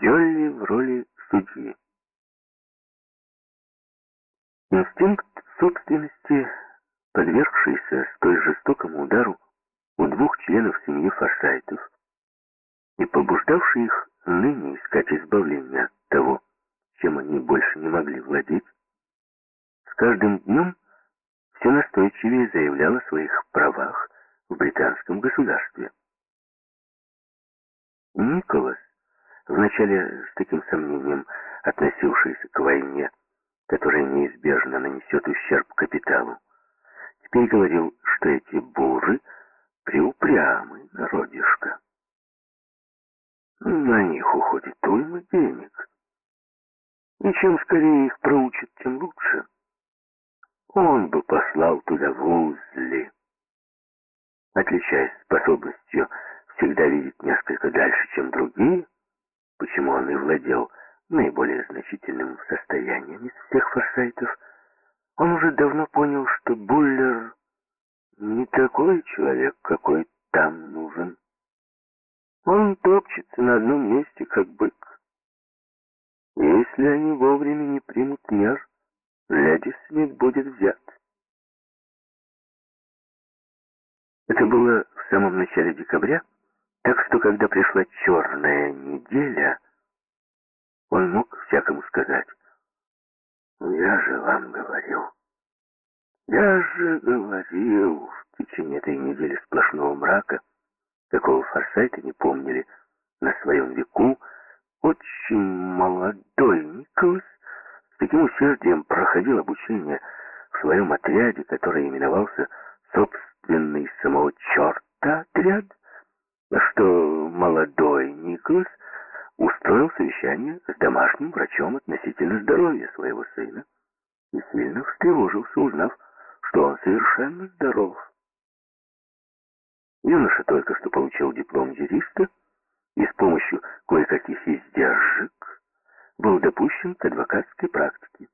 Джолли в роли судьи. Инстинкт собственности, подвергшийся столь жестокому удару у двух членов семьи Форсайтов и побуждавший их ныне искать избавления от того, чем они больше не могли владеть, с каждым днем все настойчивее заявлял о своих правах в британском государстве. Николас, вначале с таким сомнением относившийся к войне, которая неизбежно нанесет ущерб капиталу, теперь говорил, что эти буры приупрямый народишко. На них уходит уйма денег. И чем скорее их проучат, тем лучше. Он бы послал туда Вузли. Отличаясь способностью всегда видеть несколько дальше, чем другие, почему он и владел наиболее значительным состоянием из всех форсайтов, он уже давно понял, что Буллер не такой человек, какой там нужен. Он топчется на одном месте, как бык. Если они вовремя не примут мер, Леди Смит будет взят. Это было в самом начале декабря, так что, когда пришла черная неделя, он мог всякому сказать, «Я же вам говорил, я же говорил в течение этой недели сплошного мрака, какого Форсайта не помнили на своем веку, очень молодой Николас с таким усердием проходил обучение в своем отряде, который именовался собственный самого черта отряд, что молодой Николас устроил совещание с домашним врачом относительно здоровья своего сына и сильно встревожился, узнав, что он совершенно здоров. Юноша только что получил диплом юриста и с помощью кое-каких издержек был допущен к адвокатской практике.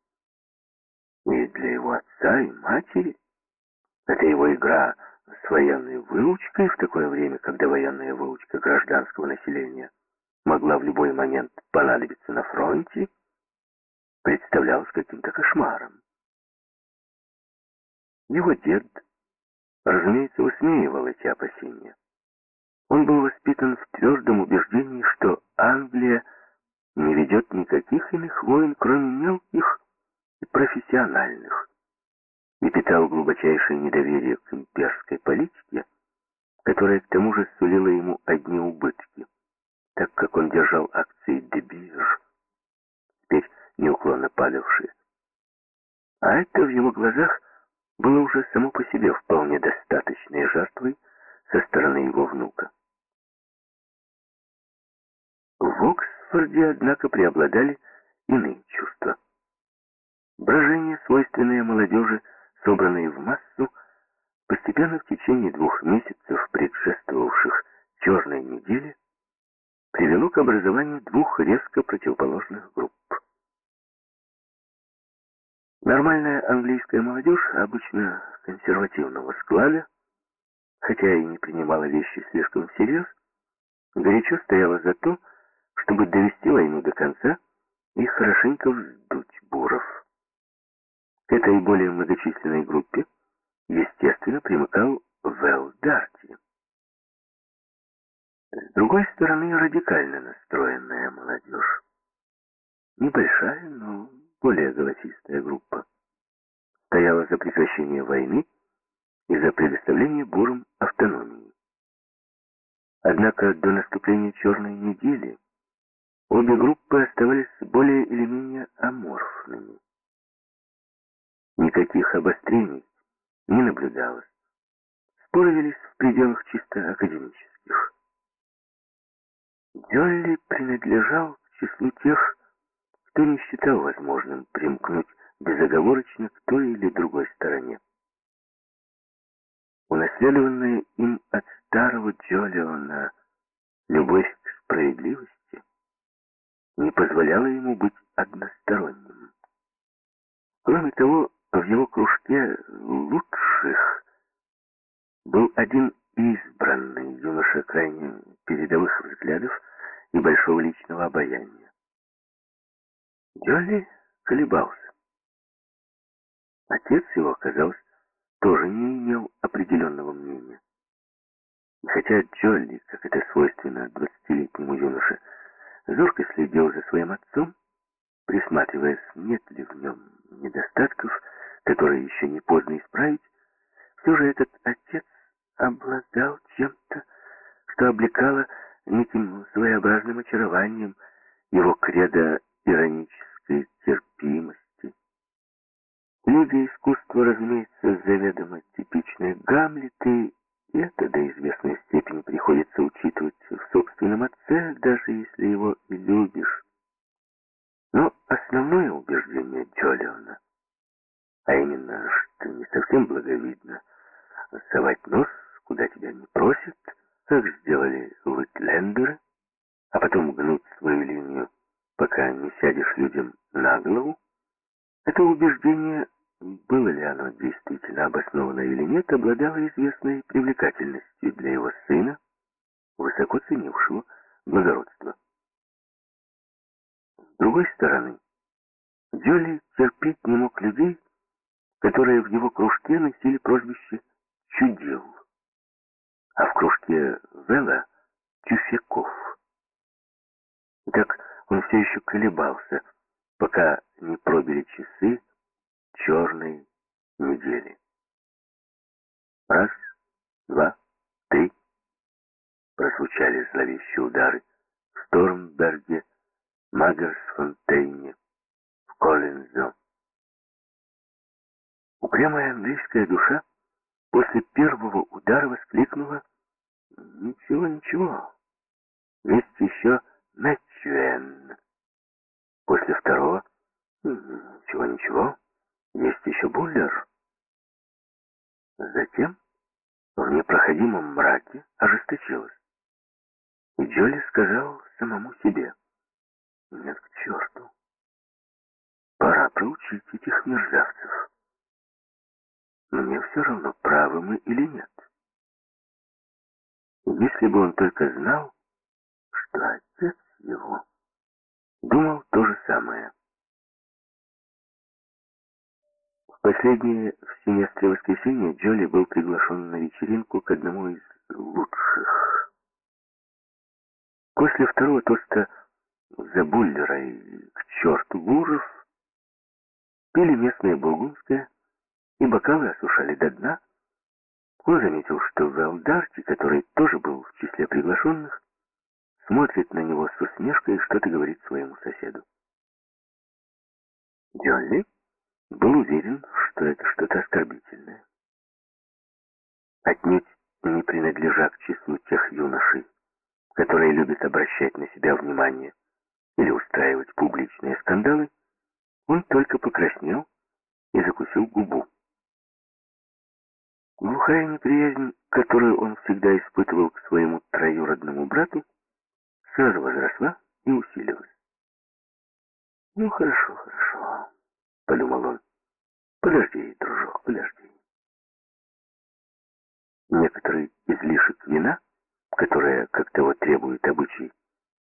И для его отца и матери это его игра с военной выучкой в такое время, когда военная выучка гражданского населения могла в любой момент понадобиться на фронте, представлялась каким-то кошмаром. Его дед, разумеется, высмеивал эти опасения. Он был воспитан в твердом убеждении, что Англия не ведет никаких иных войн, кроме мелких и профессиональных и питал глубочайшее недоверие к имперской политике, которая к тому же сулила ему одни убытки, так как он держал акции Дебирж, теперь неуклонно падавшие. А это в его глазах было уже само по себе вполне достаточной жертвой со стороны его внука. В Оксфорде, однако, преобладали иные чувства. Брожение, свойственное молодежи, собранные в массу, постепенно в течение двух месяцев, предшествовавших черной неделе, привело к образованию двух резко противоположных групп. Нормальная английская молодежь, обычно консервативного склада, хотя и не принимала вещи слишком всерьез, горячо стояла за то, чтобы довести войну до конца и хорошенько вздуть этой более многочисленной группе, естественно, примыкал Вэл Дарти. С другой стороны, радикально настроенная молодежь. Небольшая, но более голосистая группа. Стояла за прекращение войны и за предоставление бурам автономии. Однако до наступления черной недели обе группы оставались более или менее аморфными. Никаких обострений не наблюдалось. Споры велись в пределах чисто академических. Джолли принадлежал к числу тех, кто не считал возможным примкнуть безоговорочно к той или другой стороне. Унаследованная им от старого Джолиона любовь к справедливости не позволяла ему быть односторонним. Кроме того, в его кружке лучших был один избранный юноша крайне передовых взглядов и большого личного обаяния. Джолли колебался. Отец его, казалось, тоже не имел определенного мнения. И хотя Джолли, как это свойственно двадцатилетнему юноше, зорко следил за своим отцом, присматриваясь, нет ли в нем недостатков, которые еще не поздно исправить, все же этот отец обладал чем-то, что облекало неким своеобразным очарованием его кредо иронической терпимости. Люди искусства, разумеется, заведомо типичные Гамлеты, и это до известной степени приходится учитывать в собственном отце, даже если его и любишь. Но основное убеждение Джолиона, а именно, что не совсем благовидно. Совать нос, куда тебя не просят, как сделали Уитлендеры, а потом гнуть свою линию, пока не сядешь людям на голову, это убеждение, было ли оно действительно обосновано или нет, обладало известной привлекательностью для его сына, высоко ценившего благородство. С другой стороны, Джоли терпеть не мог людей, которые в его кружке носили прозвище «чудил», а в кружке Вела — «тюфяков». Так он все еще колебался — пока не пробили часы черной недели. Раз, два, три. Прозвучали зловещие удары в Стормберге, Магерсфонтейне, в Коллинзо. Упрямая английская душа после первого удара воскликнула «Ничего, ничего, есть еще Мэтчуэн». После второго ничего-ничего, есть еще Буллер. Затем в непроходимом мраке ожесточилась. И Джоли сказал самому себе, нет, к черту, пора проучить этих мерзавцев. Мне все равно, правы мы или нет. Если бы он только знал, что отец его думал то же самое. В последнее в семестре воскресенья Джоли был приглашен на вечеринку к одному из лучших. После второго тоста за Буллера и к черту Гуров пили местное бургундское, и бокалы осушали до дна. Он заметил, что Велдарти, который тоже был в числе приглашенных, смотрит на него с усмешкой и что-то говорит своему соседу. Джолли был уверен, что это что-то оскорбительное. Отнюдь не принадлежа к числу тех юношей, которые любят обращать на себя внимание или устраивать публичные скандалы, он только покраснел и закусил губу. Глухая неприязнь, которую он всегда испытывал к своему троюродному брату, сразу возросла и усилилась. «Ну, хорошо, хорошо», — подумал он. «Подожди, дружок, подожди». Некоторый излишек вина, которое, как того требует обычай,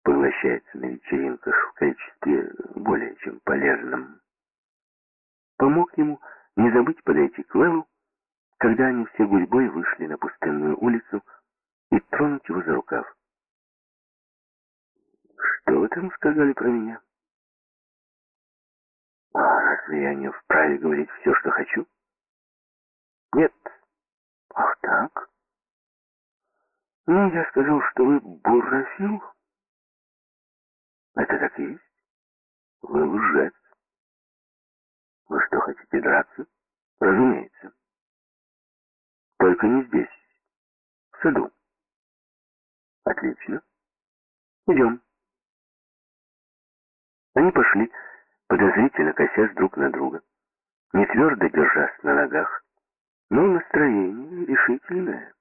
поглощается на вечеринках в количестве более чем полезном, помог ему не забыть подойти к Вэллу, когда они все гурьбой вышли на пустынную улицу и тронуть его за рукав. Что вы там сказали про меня? А разве я не вправе говорить все, что хочу? Нет. Ах так? Ну, я сказал, что вы буррофил. Это так и есть. Вы лжец. Вы что, хотите драться? Разумеется. Только не здесь, в саду. Отлично. Идем. Они пошли, подозрительно косясь друг на друга, не твердо держась на ногах, но настроение решительное.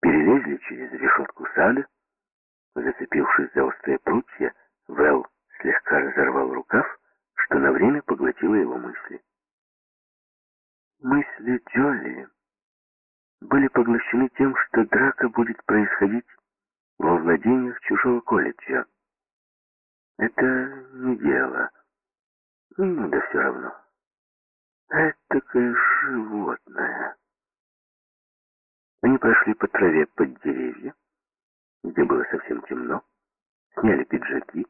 Перелезли через решетку сада, зацепившись за острые прутья, Вэл слегка разорвал рукав, что на время поглотило его мысли. Мысли Джоли были поглощены тем, что драка будет происходить во владениях чужого колледжа. Это не дело. Ну, да все равно. Это такое животное. Они прошли по траве под деревья, где было совсем темно, сняли пиджаки.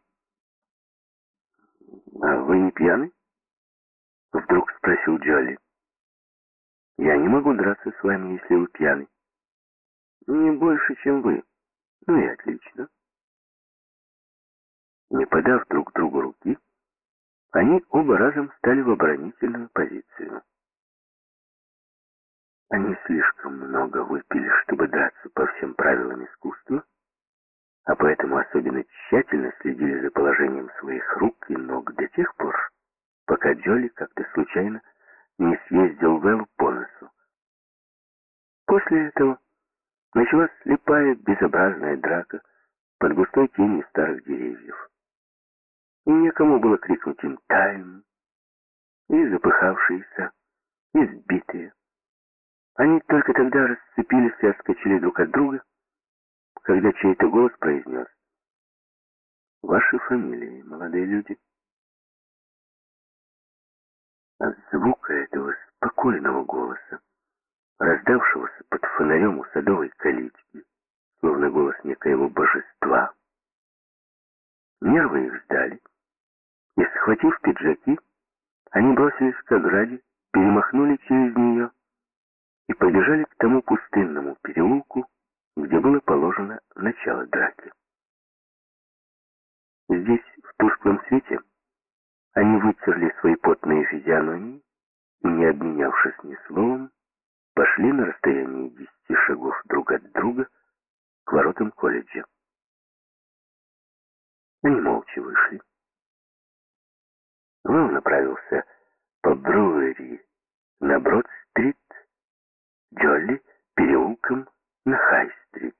«А вы не пьяны?» Вдруг спросил Джоли. «Я не могу драться с вами, если вы пьяны». «Не больше, чем вы». «Ну и отлично». Не подав друг другу руки, они оба разом стали в оборонительную позицию. Они слишком много выпили, чтобы драться по всем правилам искусства, а поэтому особенно тщательно следили за положением своих рук и ног до тех пор, пока Джоли как-то случайно не съездил Вэллу по носу. После этого началась слепая, безобразная драка под густой тенью старых деревьев. И некому было крикнуть им «Тайм!» и запыхавшиеся, и сбитые. Они только тогда расцепились и отскочили друг от друга, когда чей-то голос произнес «Ваши фамилии, молодые люди». От звука этого спокойного голоса, раздавшегося под фонарем у садовой калитки, словно голос некоего божества, нервы их сдали, и, схватив пиджаки, они бросились к ограде, перемахнули через нее и побежали к тому пустынному переулку, где было положено начало драки. Здесь, в тусклом свете, они вытерли свои потные физиономии и, не обменявшись ни словом, пошли на расстоянии десяти шагов друг от друга к воротам колледжа. Они молча вышли. Вэлл направился по Бруэри на Брод-стрит, Джолли переулком на Хай-стрит.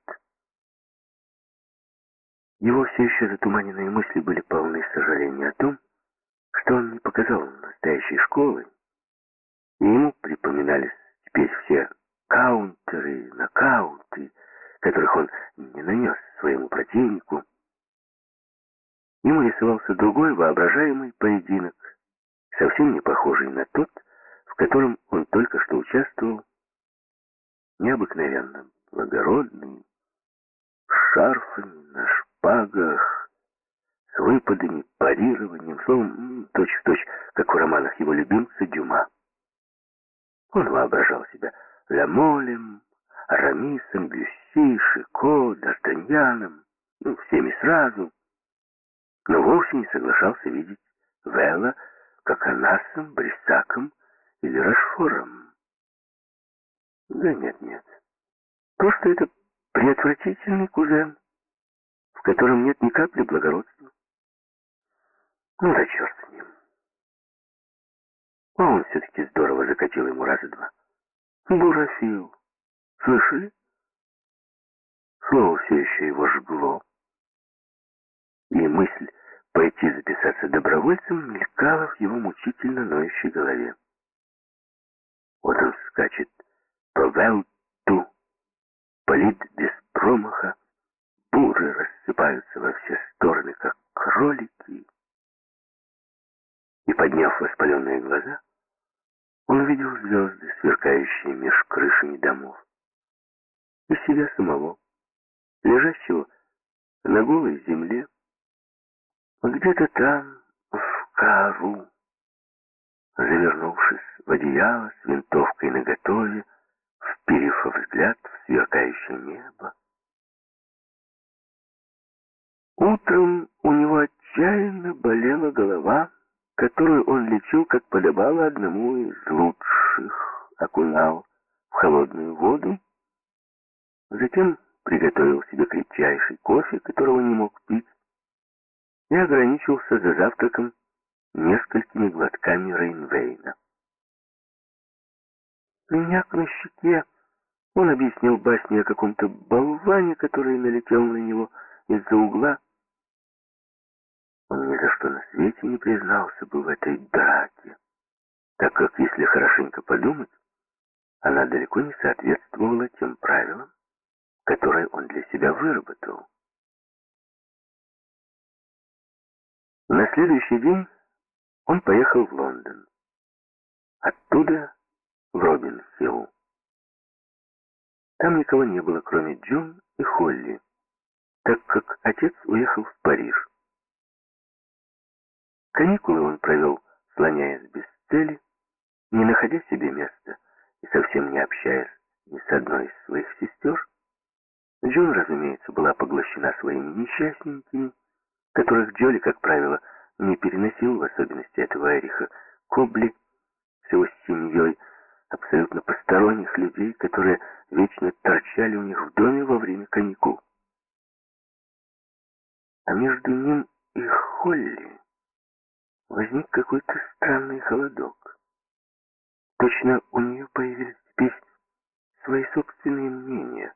Его все еще затуманенные мысли были полны сожаления о том, что он не показал настоящей школы, ему припоминались теперь все каунтеры, нокауты, которых он не нанес своему противнику. Ему рисовался другой воображаемый поединок, совсем не похожий на тот, в котором он только что участвовал, необыкновенно благородный, с шарфами, на шпагах, выпадами, парированием, словом, точь-в-точь, точь, как в романах его любимца Дюма. Он воображал себя Ламолем, Арамисом, Бюсси, Шико, Д'Артаньяном, ну, всеми сразу — но вовсе не соглашался видеть Вэлла как Анасом, Брисаком или Рашфором. Да нет, нет. Просто это преотвратительный кузен, в котором нет ни капли благородства. Ну да черт с ним. А он все-таки здорово закатил ему раза два. Бурафил. Слышали? Слово все еще его жгло и мысль пойти записаться добровольцем мелькала в его мучительно ноющей голове. Вот он скачет по Велту, палит без промаха, буры рассыпаются во все стороны, как кролики. И, подняв воспаленные глаза, он увидел звезды, сверкающие меж крышами домов, и себя самого, лежащего на голой земле, где-то там, в Кару, завернувшись в одеяло с винтовкой наготове, вперив взгляд в сверкающее небо. Утром у него отчаянно болела голова, которую он лечил, как подобало одному из лучших, окунал в холодную воду, затем приготовил себе крепчайший кофе, которого не мог пить, и ограничился за завтраком несколькими глотками Рейнвейна. Мяк на щеке он объяснил басни о каком-то болване, который налетел на него из-за угла. Он ни за что на свете не признался бы в этой драке, так как, если хорошенько подумать, она далеко не соответствовала тем правилам, которые он для себя выработал. На следующий день он поехал в Лондон. Оттуда в Робинсхилл. Там никого не было, кроме Джун и Холли, так как отец уехал в Париж. Каникулы он провел, слоняясь без цели, не находя себе места и совсем не общаясь ни с одной из своих сестер. Джун, разумеется, была поглощена своими несчастненькими, которых Джоли, как правило, не переносил, в особенности этого Эриха Кобли, с его семьей, абсолютно посторонних людей, которые вечно торчали у них в доме во время каникул. А между ним и Холли возник какой-то странный холодок. Точно у нее появились теперь свои собственные мнения,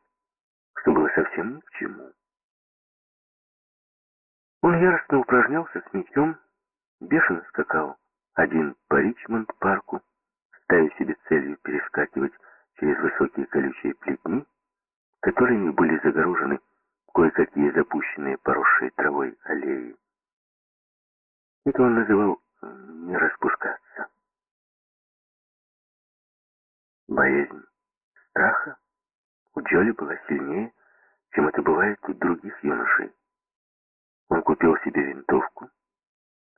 что было совсем ни к чему. Он яростно упражнялся с мечом, бешено скакал один по Ричмонд-парку, ставя себе целью перескакивать через высокие колючие плетни, которыми были загорожены кое-какие запущенные поросшие травой аллеи. Это он называл «не распускаться». Боязнь страха у Джоли была сильнее, чем это бывает у других юношей. Он купил себе винтовку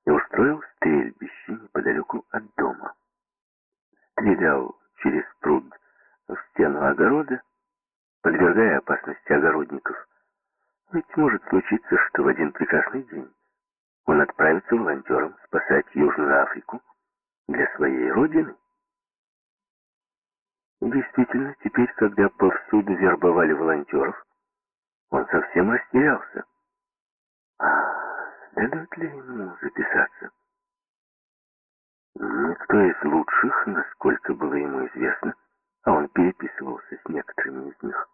и устроил стрельбище неподалеку от дома. Стрелял через пруд в стену огорода, подвергая опасности огородников. Ведь может случиться, что в один прекрасный день он отправится волонтером спасать Южную Африку для своей родины. Действительно, теперь, когда повсюду вербовали волонтеров, он совсем растерялся. А следует ли ему записаться? Никто из лучших, насколько было ему известно, а он переписывался с некоторыми из них,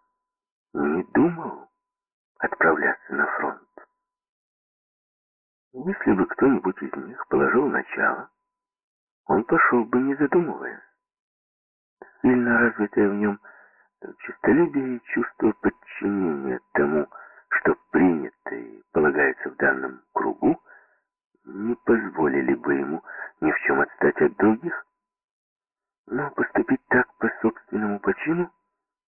не думал отправляться на фронт. Если бы кто-нибудь из них положил начало, он пошел бы, не задумываясь. Сильно развитое в нем честолюбие и чувство подчинения тому, что принято и полагается в данном кругу, не позволили бы ему ни в чем отстать от других. Но поступить так по собственному почину,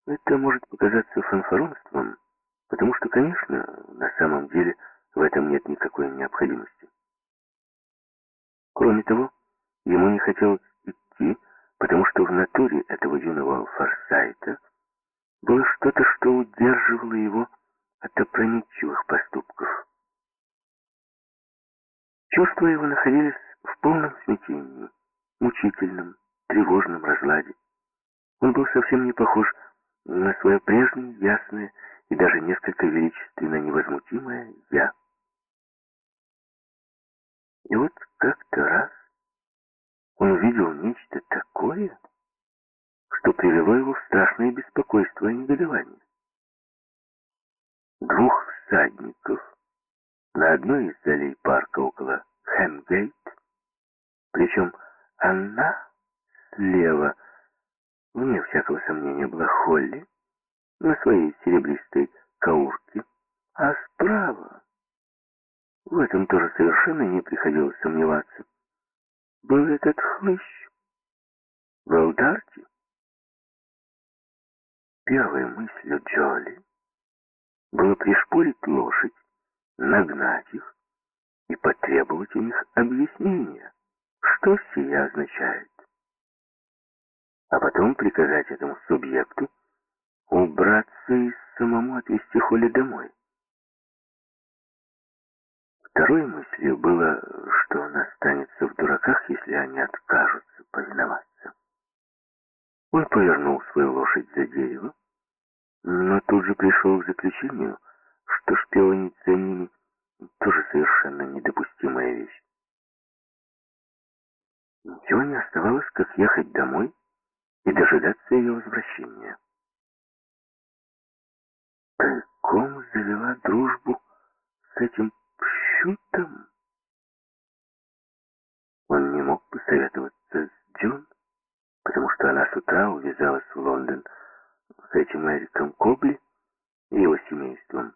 это может показаться фанфаронством, потому что, конечно, на самом деле в этом нет никакой необходимости. Кроме того, ему не хотелось идти, потому что в натуре этого юного Форсайта было что-то, что удерживало его от опрометчивых поступков. Чувства его находились в полном смятении, мучительном, тревожном разладе. Он был совсем не похож на свое прежнее, ясное и даже несколько величественно невозмутимое «я». И вот как-то раз он увидел нечто такое, что привело его в страшное беспокойство и негодование. Двух всадников на одной из залей парка около Хэмгейт, причем она слева, вне всякого сомнения, была Холли, на своей серебристой каурке, а справа, в этом тоже совершенно не приходилось сомневаться, был этот хлыщ, Валдарти. Первой мыслью Джоли было пришпорить лошадь, нагнать их и потребовать у них объяснения, что сия означает. А потом приказать этому субъекту убраться и самому отвезти Холли домой. Второй мыслью было, что он останется в дураках, если они откажутся повиноваться. Он повернул свою лошадь за дерево, но тут же пришел к заключению, что шпионить за ними тоже совершенно недопустимая вещь. Ничего не оставалось, как ехать домой и дожидаться ее возвращения. Тайком завела дружбу с этим пшутом. Он не мог посоветоваться с Джон, потому что она с утра увязалась в Лондон с этим Эриком Кобли и его семейством.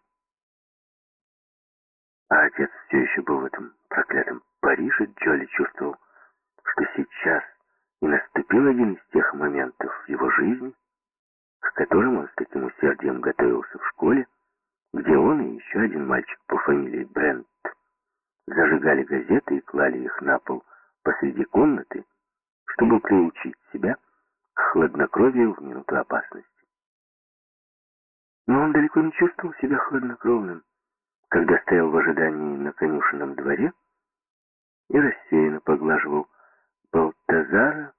А отец все еще был в этом проклятом Париже. Джоли чувствовал, что сейчас и наступил один из тех моментов в его жизни, к которым он с таким усердием готовился в школе, где он и еще один мальчик по фамилии Брент зажигали газеты и клали их на пол посреди комнаты, чтобы приучить себя к хладнокровию в минуту опасности. Но он далеко не чувствовал себя хладнокровным, когда стоял в ожидании на конюшенном дворе и рассеянно поглаживал Балтазара,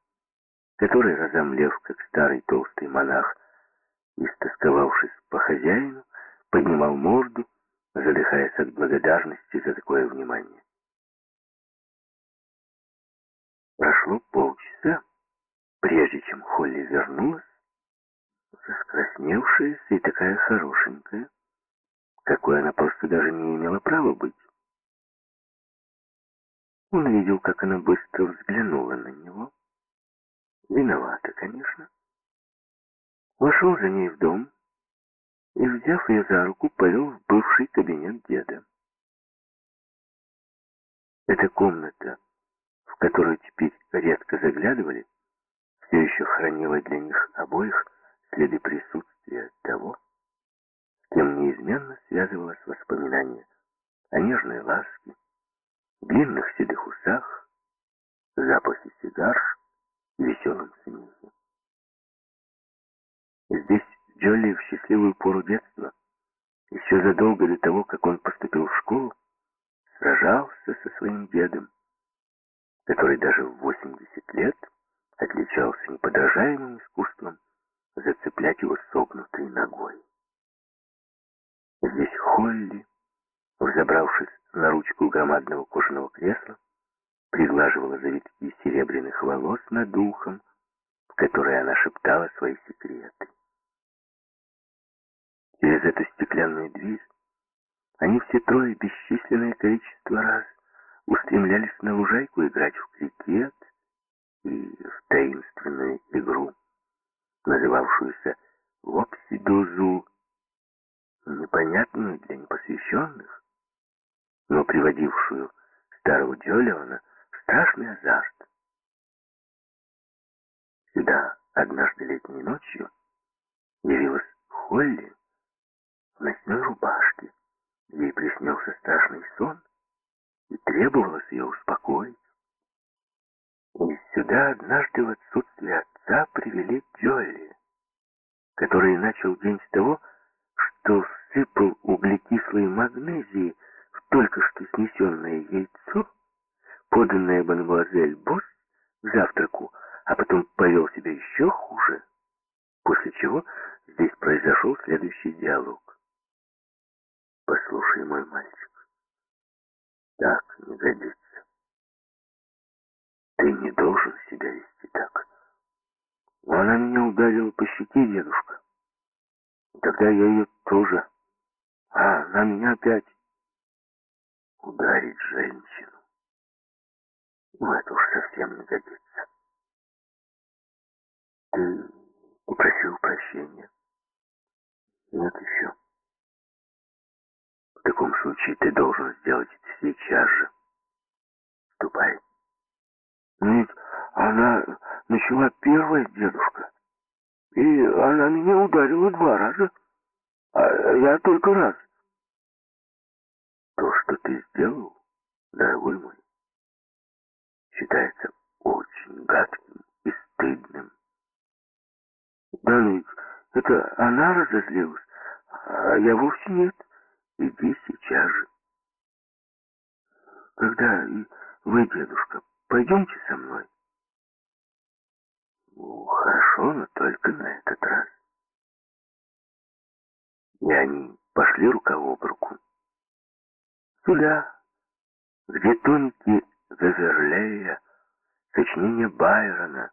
который, разомлев, как старый толстый монах, истосковавшись по хозяину, поднимал морду, задыхаясь от благодарности за такое внимание. Прошло полчаса, прежде чем Холли вернулась, раскрасневшаяся и такая хорошенькая, какой она просто даже не имела права быть. Он видел, как она быстро взглянула на него. Виновата, конечно. Вошел за ней в дом и, взяв ее за руку, повел в бывший кабинет деда. Эта комната, в которую теперь редко заглядывали, все еще хранила для них обоих следы присутствия того, с кем неизменно связывалось воспоминание о нежной ласке, длинных седых усах, запахе сигар веселом смехе. Здесь Джолли в счастливую пору детства, еще задолго до того, как он поступил в школу, сражался со своим дедом, который даже в 80 лет отличался неподражаемым искусством зацеплять его согнутой ногой. Здесь Холли, взобравшись на ручку громадного кожаного кресла, приглаживала завитки серебряных волос над ухом, в которые она шептала свои секреты. Через эту стеклянную дверь они все трое бесчисленное количество раз устремлялись на лужайку играть в крикет и в таинственную игру, называвшуюся «Вопси-дузу», непонятную для непосвященных, но приводившую старого Джолиона в страшный азарт. Сюда однажды летней ночью явилась Холли ночной рубашке. Ей приснился страшный сон, и требовалось ее успокоить. И сюда однажды в отсутствие отца привели Джолли, который начал день с того, что всыпал углекислой магнезии в только что снесенное яйцо, поданное мадемуазель Босс к завтраку, а потом повел себя еще хуже, после чего здесь произошел следующий диалог. Послушай, мой мальчик, так не годится. Ты не должен себя вести так. Она меня ударила по щеке, дедушка. Тогда я ее тоже. А она меня опять ударить женщину. Ну, это уж совсем не годится. Ты попросил прощения. Нет еще. В таком случае ты должен сделать это сейчас же. Ступай. Ведь она начала первая, дедушка. И она меня ударила два раза. А я только раз. То, что ты сделал, дорогой мой, считается очень гадким и стыдным. Да, ну это она разозлилась, а я вовсе нет. Иди сейчас же. Когда вы, дедушка, пойдемте со мной. Ну, хорошо, но только на этот раз. И они пошли рука об руку. Сюда, где тонкие Везерлея, сочинение Байрона,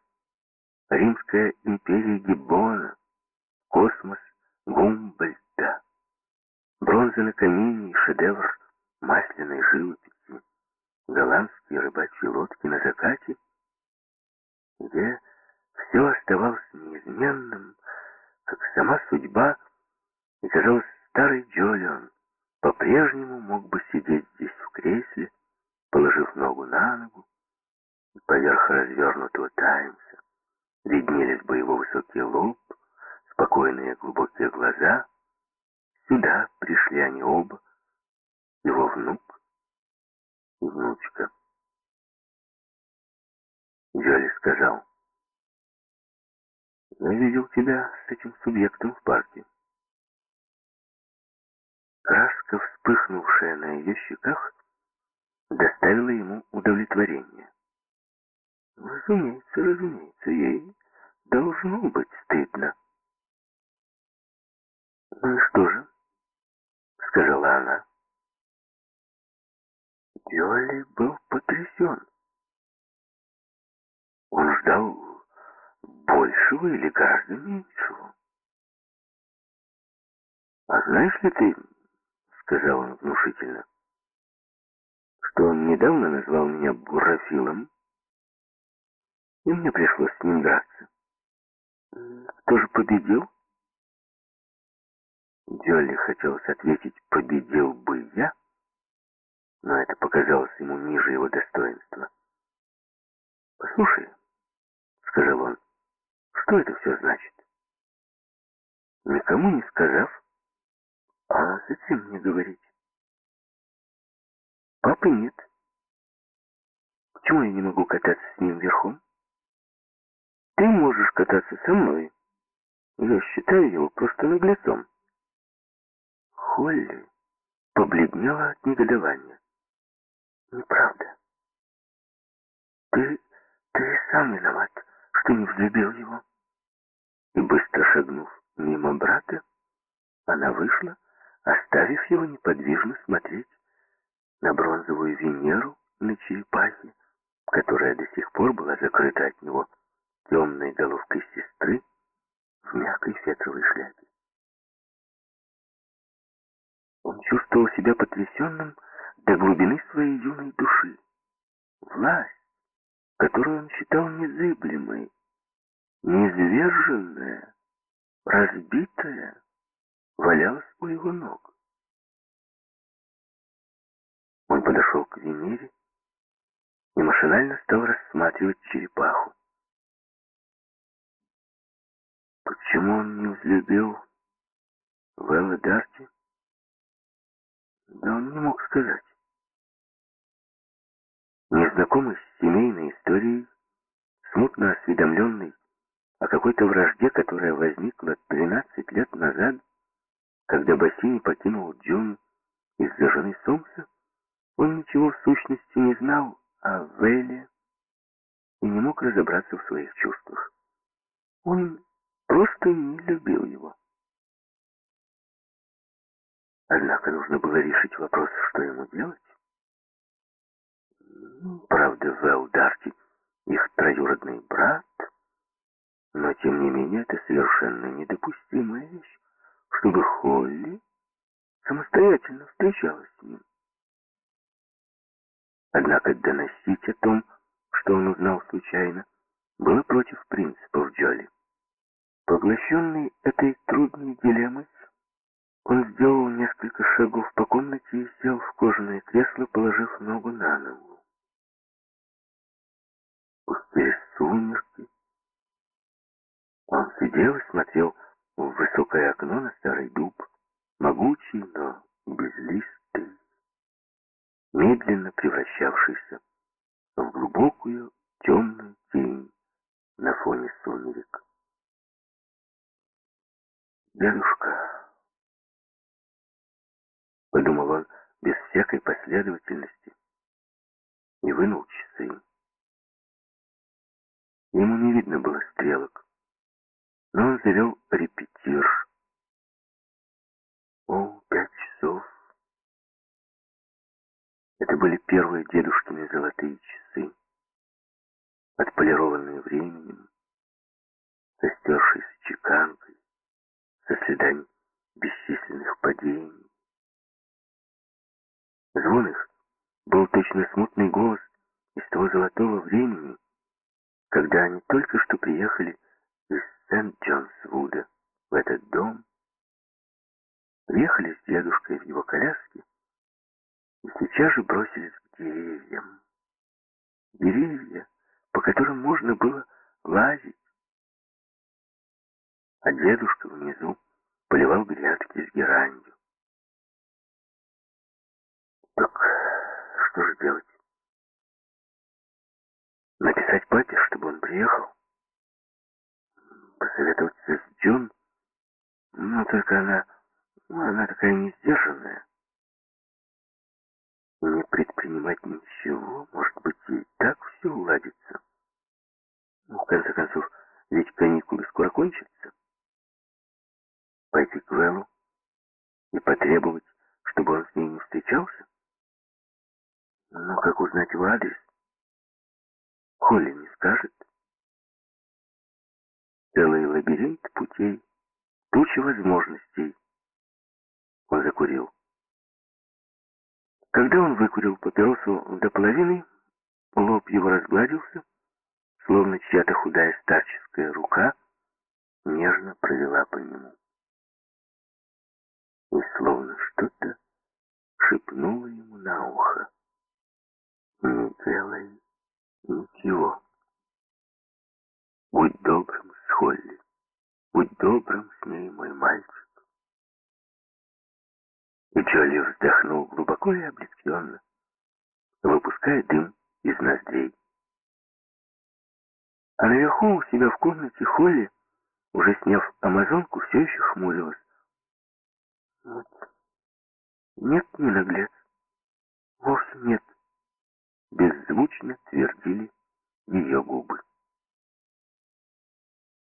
Римская империя Гиббона, космос Гумбольда. Бронза на камине и шедевр масляной живописи, голландские рыбачьи лодки на закате, где все оставалось неизменным, как сама судьба, и, казалось, старый Джолион по-прежнему мог бы сидеть здесь в кресле, положив ногу на ногу, и поверх развернутого «Таймса» виднелись бы его высокий лоб, спокойные глубокие глаза. Сюда пришли они оба, его внук и внучка. Джоли сказал, «Я видел тебя с этим субъектом в парке». Краска, вспыхнувшая на ее щеках, доставила ему удовлетворение. Разумеется, разумеется, ей должно быть стыдно. «Ну что же?» — сказала она. Диоли был потрясен. Он ждал большего или гораздо меньшего. «А знаешь ли ты, — сказал он внушительно, — что он недавно назвал меня бурофилом, и мне пришлось с ним драться. Кто же победил?» Джолли хотелось ответить «победил бы я», но это показалось ему ниже его достоинства. «Послушай», — сказал он, — «что это все значит?» Никому не сказав, а зачем мне говорить? Папы нет. Почему я не могу кататься с ним верхом? Ты можешь кататься со мной. Я считаю его просто наглецом. Холли побледнела от негодования. Неправда. Ты, ты сам виноват, что не взлюбил его. И быстро шагнув мимо брата, она вышла, оставив его неподвижно смотреть на бронзовую Венеру на черепахе, которая до сих пор была закрыта от него темной головкой сестры в мягкой фетровой шляпе. Он чувствовал себя потрясенным до глубины своей юной души. Власть, которую он считал незыблемой, низверженная, разбитая, валялась у его ног. Он подошел к Венере и машинально стал рассматривать черепаху. Почему он не взлюбил Вэлла Дарти? Да он не мог сказать. Незнакомый с семейной историей, смутно осведомленный о какой-то вражде, которая возникла 13 лет назад, когда Бассини покинул Джун из-за жены Сомса, он ничего в сущности не знал о Вэле и не мог разобраться в своих чувствах. Он просто не любил его. Однако нужно было решить вопрос, что ему делать. Правда, Вэл Дарти их троюродный брат, но тем не менее это совершенно недопустимая вещь, чтобы Холли самостоятельно встречалась с ним. Однако доносить о том, что он узнал случайно, было против принципов Джоли. Поглощенный этой трудной дилеммой, он сделал несколько шагов по комнате и сел в кожаное кресло, положив ногу на ногу. Пустые сумерки. Он сидел и смотрел в высокое окно на старый дуб, могучий, но безлистый, медленно превращавшийся в глубокую темную тень на фоне сумерек. «Дедушка», — подумал он без всякой последовательности, и вынул часы. Ему не видно было стрелок, но он завел репетир. О, пять часов. Это были первые дедушкины золотые часы, отполированные временем, застершиеся чеканкой, со следами бесчисленных падений. Звон их был точно смутный голос из того золотого времени, когда они только что приехали из Сент-Джонсвуда в этот дом, приехали с дедушкой в его коляске и тотчас же бросились к деревьям. Деревья, по которым можно было лазить. А дедушка внизу поливал грядки с геранью. Так что же делать? Написать папе, чтобы он приехал? Посоветоваться с Джун? Ну, только она... Ну, она такая несдержанная. Не предпринимать ничего, может быть, и так все уладится. Ну, в конце концов, ведь каникулы скоро кончатся. Пойти к Вэллу и потребовать, чтобы он с ней не встречался? Но как узнать его адрес? Холли не скажет. Целый лабиринт путей, туча возможностей. Он закурил. Когда он выкурил папиросу до половины, лоб его разгладился, словно чья-то худая старческая рука нежно провела по нему. И словно что-то шепнуло ему на ухо. «Не делай ничего. Будь добрым с Холли. Будь добрым с ней, мой мальчик. И Джоли вздохнул глубоко и облегченно, выпуская дым из ноздрей. А наверху у себя в комнате Холли, уже сняв амазонку, все еще хмурилась. Вот. Нет, не наглец. Вовсе нет. Беззвучно твердили ее губы.